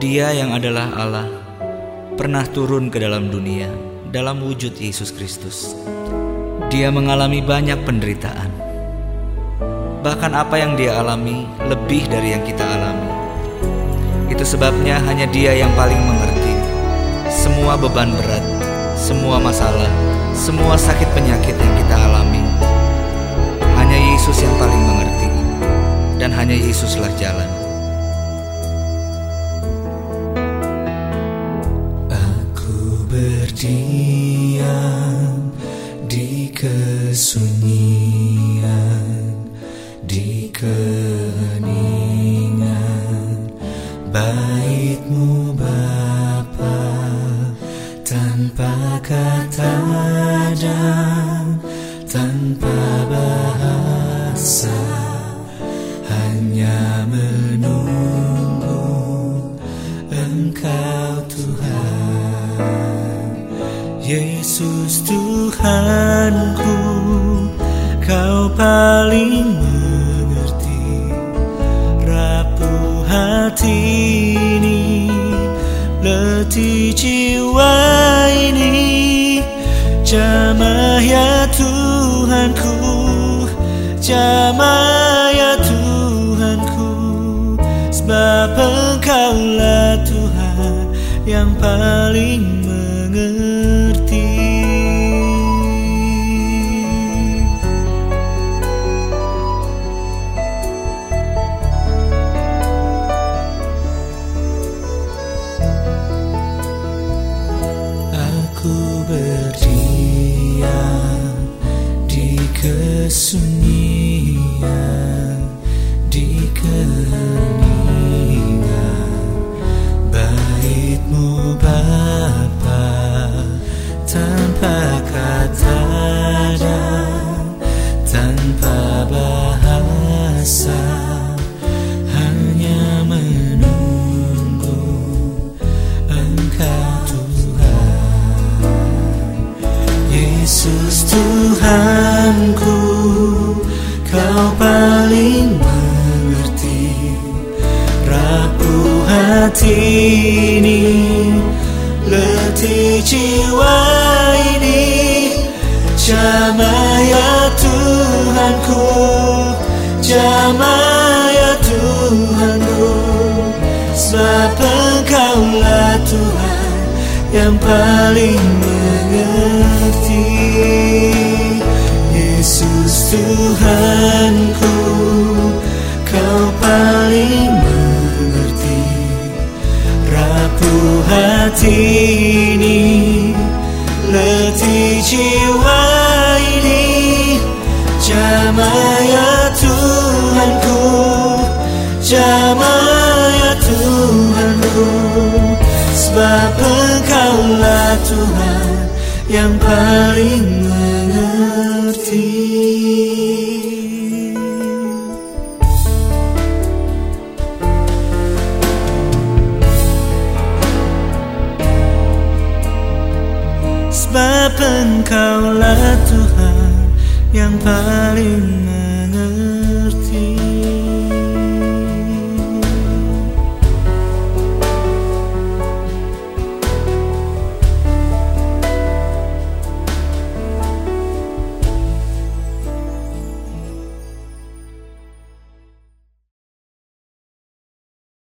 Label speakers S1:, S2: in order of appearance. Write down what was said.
S1: Dia yang adalah Allah pernah turun ke dalam dunia dalam wujud Yesus Kristus. Dia mengalami banyak penderitaan. Bahkan apa yang dia alami lebih dari yang kita alami. Itu sebabnya hanya dia yang paling mengerti semua beban berat, semua masalah, semua sakit penyakit yang kita alami. Hanya Yesus yang paling mengerti dan hanya Yesuslah jalan.
S2: Berdiam di kesunyian di keheningan baitmu Bapa tanpa kata Tuhanku Kau paling mengerti Rapuh hati ini Letih jiwa ini. Jamah ya Tuhanku Jamah ya Tuhanku. Sebab Engkaulah Tuhan yang paling mengerti kesunyian di keheningan baitmu Bapa tanpa kata Yesus Tuhanku Kau paling mengerti Rapuh hati ini Letih jiwa ini. Jamah ya Tuhanku Jamah ya Tuhanku. Sebab Engkaulah Tuhan yang paling mengerti hati ini Letih jiwa ini. Jamah ya Tuhanku Jamah ya Tuhanku. Sebab Engkaulah Tuhan yang paling Engkaulah Tuhan yang paling